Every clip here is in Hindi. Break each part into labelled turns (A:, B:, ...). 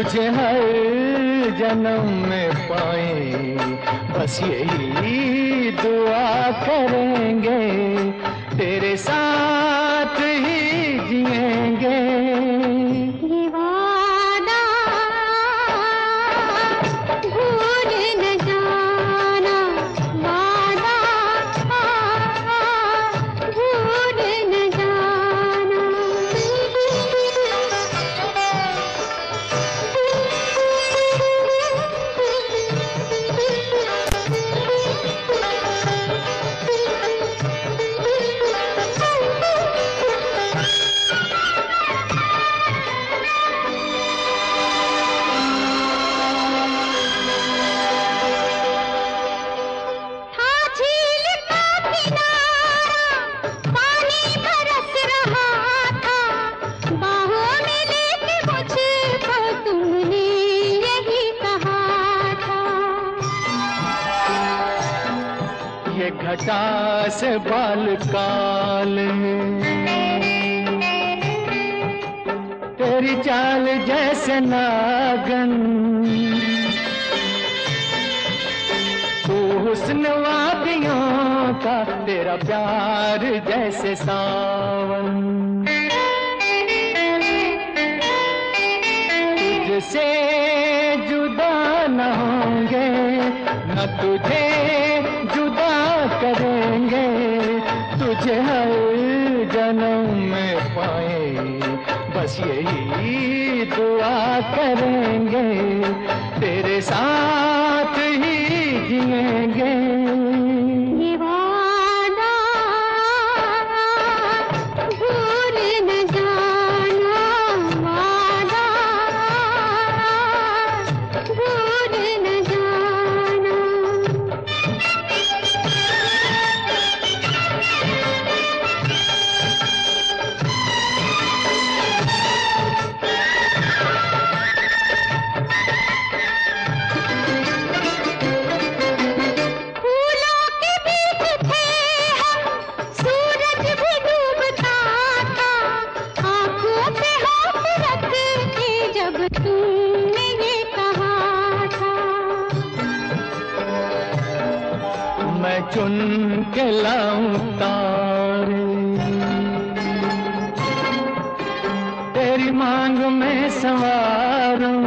A: तुझे हर जन्म में पाए। बस यही दुआ करेंगे। घटा से बाल काल तेरी चाल जैसे नागन। तू वादियों का, तेरा प्यार जैसे सावन। तुझसे जुदा न होंगे, न तुझे तुझे हर जन्म में पाए बस यही दुआ करेंगे। तेरे साथ मैं चुन के लाऊं तारे। तेरी मांग में संवारूं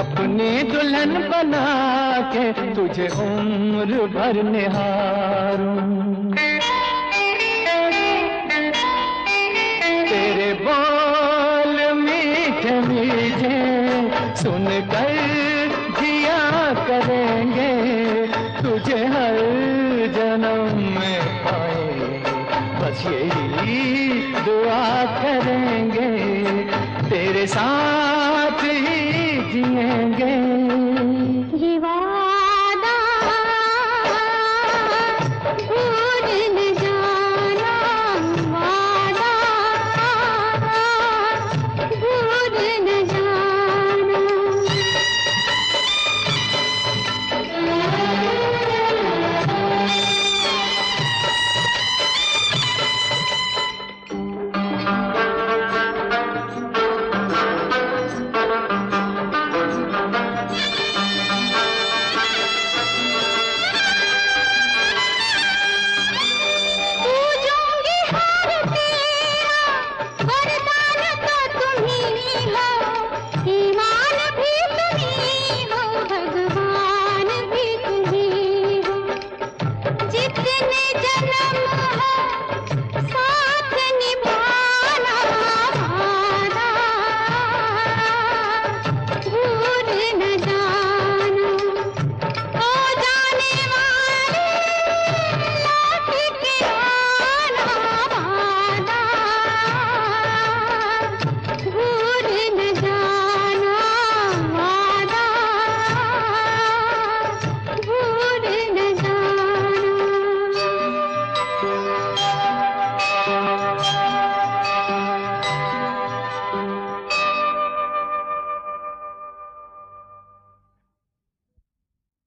A: अपनी दुल्हन बना के तुझे उम्र भर निहारूं तेरे बोल मीठे मीठे सुनकर जिया करेंगे तुझे हर जन्म में पाए बस यही दुआ कर।